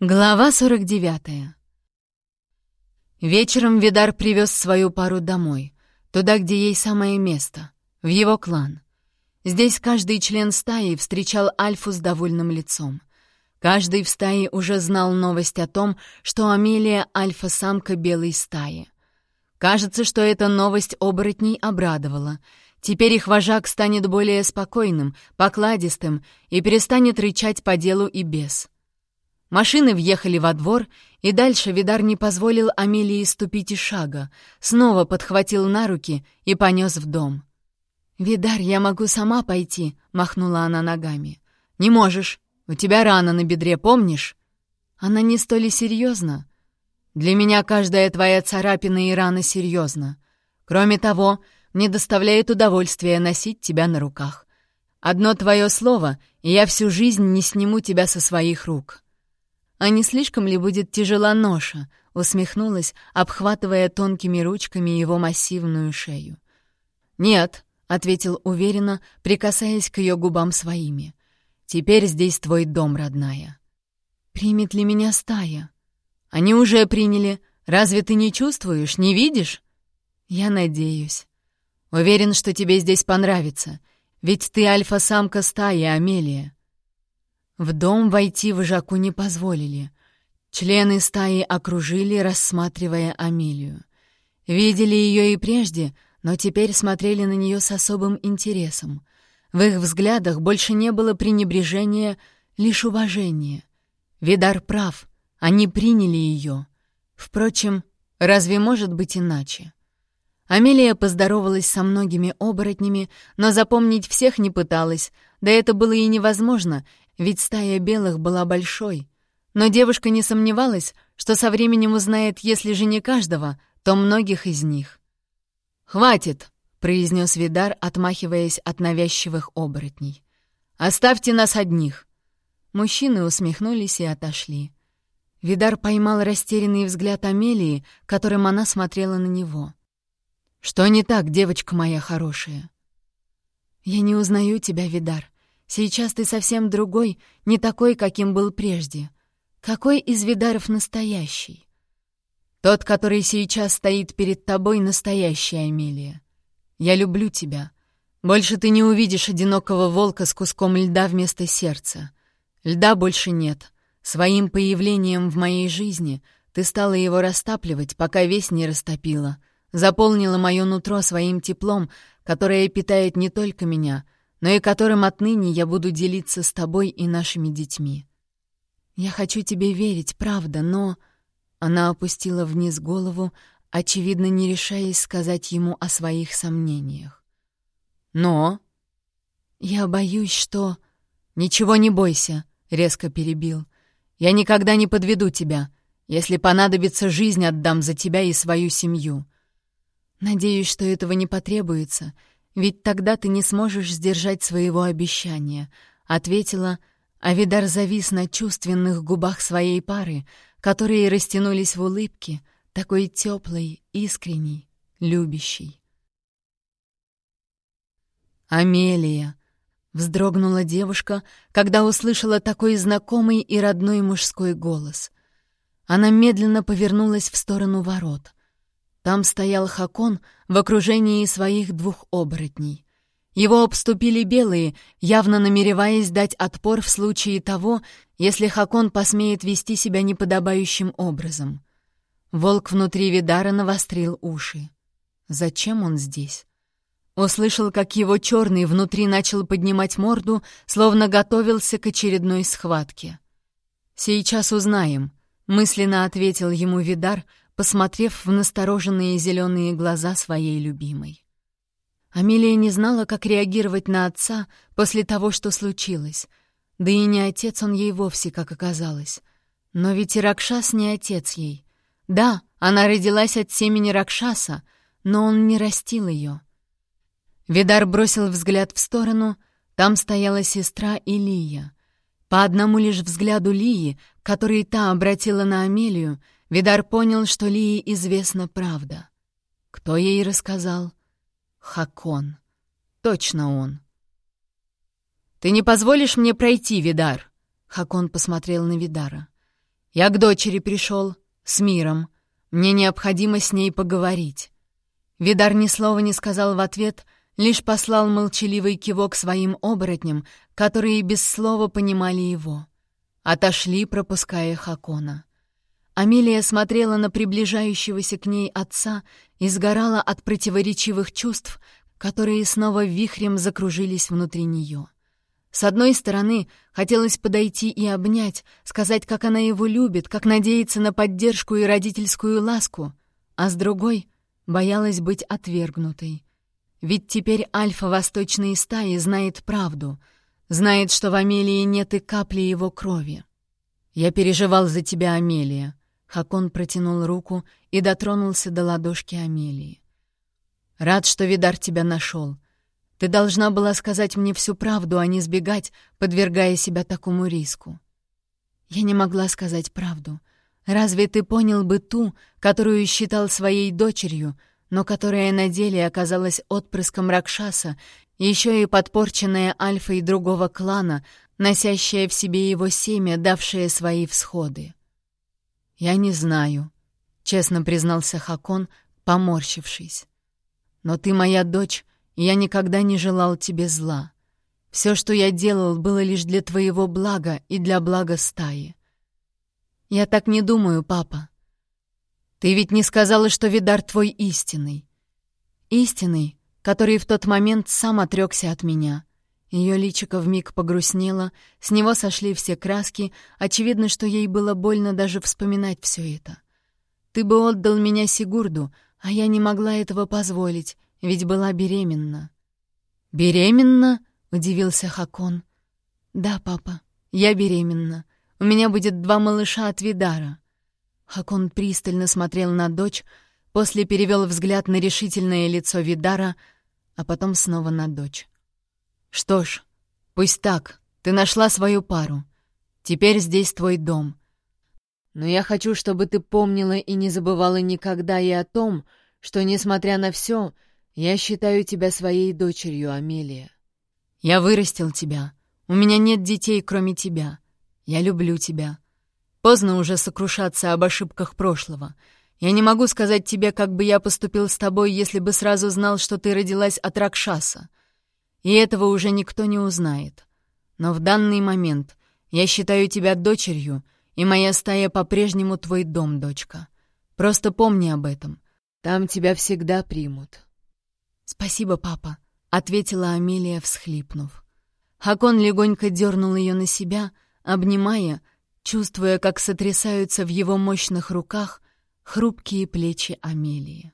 Глава 49 Вечером Видар привез свою пару домой, туда, где ей самое место, в его клан. Здесь каждый член стаи встречал Альфу с довольным лицом. Каждый в стае уже знал новость о том, что Амелия — альфа-самка белой стаи. Кажется, что эта новость оборотней обрадовала. Теперь их вожак станет более спокойным, покладистым и перестанет рычать по делу и без. Машины въехали во двор, и дальше Видар не позволил Амелии ступить и шага, снова подхватил на руки и понес в дом. «Видар, я могу сама пойти», — махнула она ногами. «Не можешь. У тебя рана на бедре, помнишь?» «Она не столь серьезна. Для меня каждая твоя царапина и рана серьезна. Кроме того, мне доставляет удовольствие носить тебя на руках. Одно твое слово, и я всю жизнь не сниму тебя со своих рук». «А не слишком ли будет тяжела ноша?» — усмехнулась, обхватывая тонкими ручками его массивную шею. «Нет», — ответил уверенно, прикасаясь к ее губам своими. «Теперь здесь твой дом, родная». «Примет ли меня стая?» «Они уже приняли. Разве ты не чувствуешь, не видишь?» «Я надеюсь. Уверен, что тебе здесь понравится. Ведь ты альфа-самка стаи, Амелия. В дом войти вожаку не позволили. Члены стаи окружили, рассматривая Амелию. Видели ее и прежде, но теперь смотрели на нее с особым интересом. В их взглядах больше не было пренебрежения, лишь уважения. Видар прав, они приняли ее. Впрочем, разве может быть иначе? Амелия поздоровалась со многими оборотнями, но запомнить всех не пыталась, да это было и невозможно, ведь стая белых была большой. Но девушка не сомневалась, что со временем узнает, если же не каждого, то многих из них. «Хватит!» — произнес Видар, отмахиваясь от навязчивых оборотней. «Оставьте нас одних!» Мужчины усмехнулись и отошли. Видар поймал растерянный взгляд Амелии, которым она смотрела на него. «Что не так, девочка моя хорошая?» «Я не узнаю тебя, Видар. Сейчас ты совсем другой, не такой, каким был прежде. Какой из видаров настоящий? Тот, который сейчас стоит перед тобой, настоящий, Амелия. Я люблю тебя. Больше ты не увидишь одинокого волка с куском льда вместо сердца. Льда больше нет. Своим появлением в моей жизни ты стала его растапливать, пока весь не растопила. Заполнила мое нутро своим теплом, которое питает не только меня — но и которым отныне я буду делиться с тобой и нашими детьми. Я хочу тебе верить, правда, но...» Она опустила вниз голову, очевидно, не решаясь сказать ему о своих сомнениях. «Но...» «Я боюсь, что...» «Ничего не бойся», — резко перебил. «Я никогда не подведу тебя. Если понадобится жизнь, отдам за тебя и свою семью». «Надеюсь, что этого не потребуется», ведь тогда ты не сможешь сдержать своего обещания», — ответила, а Видар завис на чувственных губах своей пары, которые растянулись в улыбке, такой теплой, искренней, любящей. «Амелия!» — вздрогнула девушка, когда услышала такой знакомый и родной мужской голос. Она медленно повернулась в сторону ворот — там стоял Хакон в окружении своих двух оборотней. Его обступили белые, явно намереваясь дать отпор в случае того, если Хакон посмеет вести себя неподобающим образом. Волк внутри Видара навострил уши. Зачем он здесь? Услышал, как его черный внутри начал поднимать морду, словно готовился к очередной схватке. «Сейчас узнаем», — мысленно ответил ему Видар, посмотрев в настороженные зеленые глаза своей любимой. Амелия не знала, как реагировать на отца после того, что случилось. Да и не отец он ей вовсе, как оказалось. Но ведь и Ракшас не отец ей. Да, она родилась от семени Ракшаса, но он не растил ее. Видар бросил взгляд в сторону, там стояла сестра Илия. По одному лишь взгляду Лии, который та обратила на Амелию, Видар понял, что Лии известна правда. Кто ей рассказал? Хакон. Точно он. «Ты не позволишь мне пройти, Видар?» Хакон посмотрел на Видара. «Я к дочери пришел, с миром. Мне необходимо с ней поговорить». Видар ни слова не сказал в ответ, лишь послал молчаливый кивок своим оборотням, которые без слова понимали его. Отошли, пропуская Хакона. Амелия смотрела на приближающегося к ней отца и сгорала от противоречивых чувств, которые снова вихрем закружились внутри нее. С одной стороны, хотелось подойти и обнять, сказать, как она его любит, как надеется на поддержку и родительскую ласку, а с другой — боялась быть отвергнутой. Ведь теперь альфа восточной стаи знает правду, знает, что в Амелии нет и капли его крови. «Я переживал за тебя, Амелия», Хакон протянул руку и дотронулся до ладошки Амелии. «Рад, что Видар тебя нашел. Ты должна была сказать мне всю правду, а не сбегать, подвергая себя такому риску». «Я не могла сказать правду. Разве ты понял бы ту, которую считал своей дочерью, но которая на деле оказалась отпрыском Ракшаса, еще и подпорченная альфой другого клана, носящая в себе его семя, давшее свои всходы?» «Я не знаю», — честно признался Хакон, поморщившись. «Но ты моя дочь, и я никогда не желал тебе зла. Все, что я делал, было лишь для твоего блага и для блага стаи». «Я так не думаю, папа». «Ты ведь не сказала, что Видар твой истинный». «Истинный, который в тот момент сам отрекся от меня. Ее личико вмиг погрустнело, с него сошли все краски, очевидно, что ей было больно даже вспоминать все это. «Ты бы отдал меня Сигурду, а я не могла этого позволить, ведь была беременна». «Беременна?» — удивился Хакон. «Да, папа, я беременна. У меня будет два малыша от Видара». Хакон пристально смотрел на дочь, после перевел взгляд на решительное лицо Видара, а потом снова на дочь. «Что ж, пусть так, ты нашла свою пару. Теперь здесь твой дом. Но я хочу, чтобы ты помнила и не забывала никогда и о том, что, несмотря на все, я считаю тебя своей дочерью, Амелия. Я вырастил тебя. У меня нет детей, кроме тебя. Я люблю тебя. Поздно уже сокрушаться об ошибках прошлого. Я не могу сказать тебе, как бы я поступил с тобой, если бы сразу знал, что ты родилась от Ракшаса и этого уже никто не узнает. Но в данный момент я считаю тебя дочерью, и моя стая по-прежнему твой дом, дочка. Просто помни об этом. Там тебя всегда примут». «Спасибо, папа», — ответила Амелия, всхлипнув. Хакон легонько дернул ее на себя, обнимая, чувствуя, как сотрясаются в его мощных руках хрупкие плечи Амелии.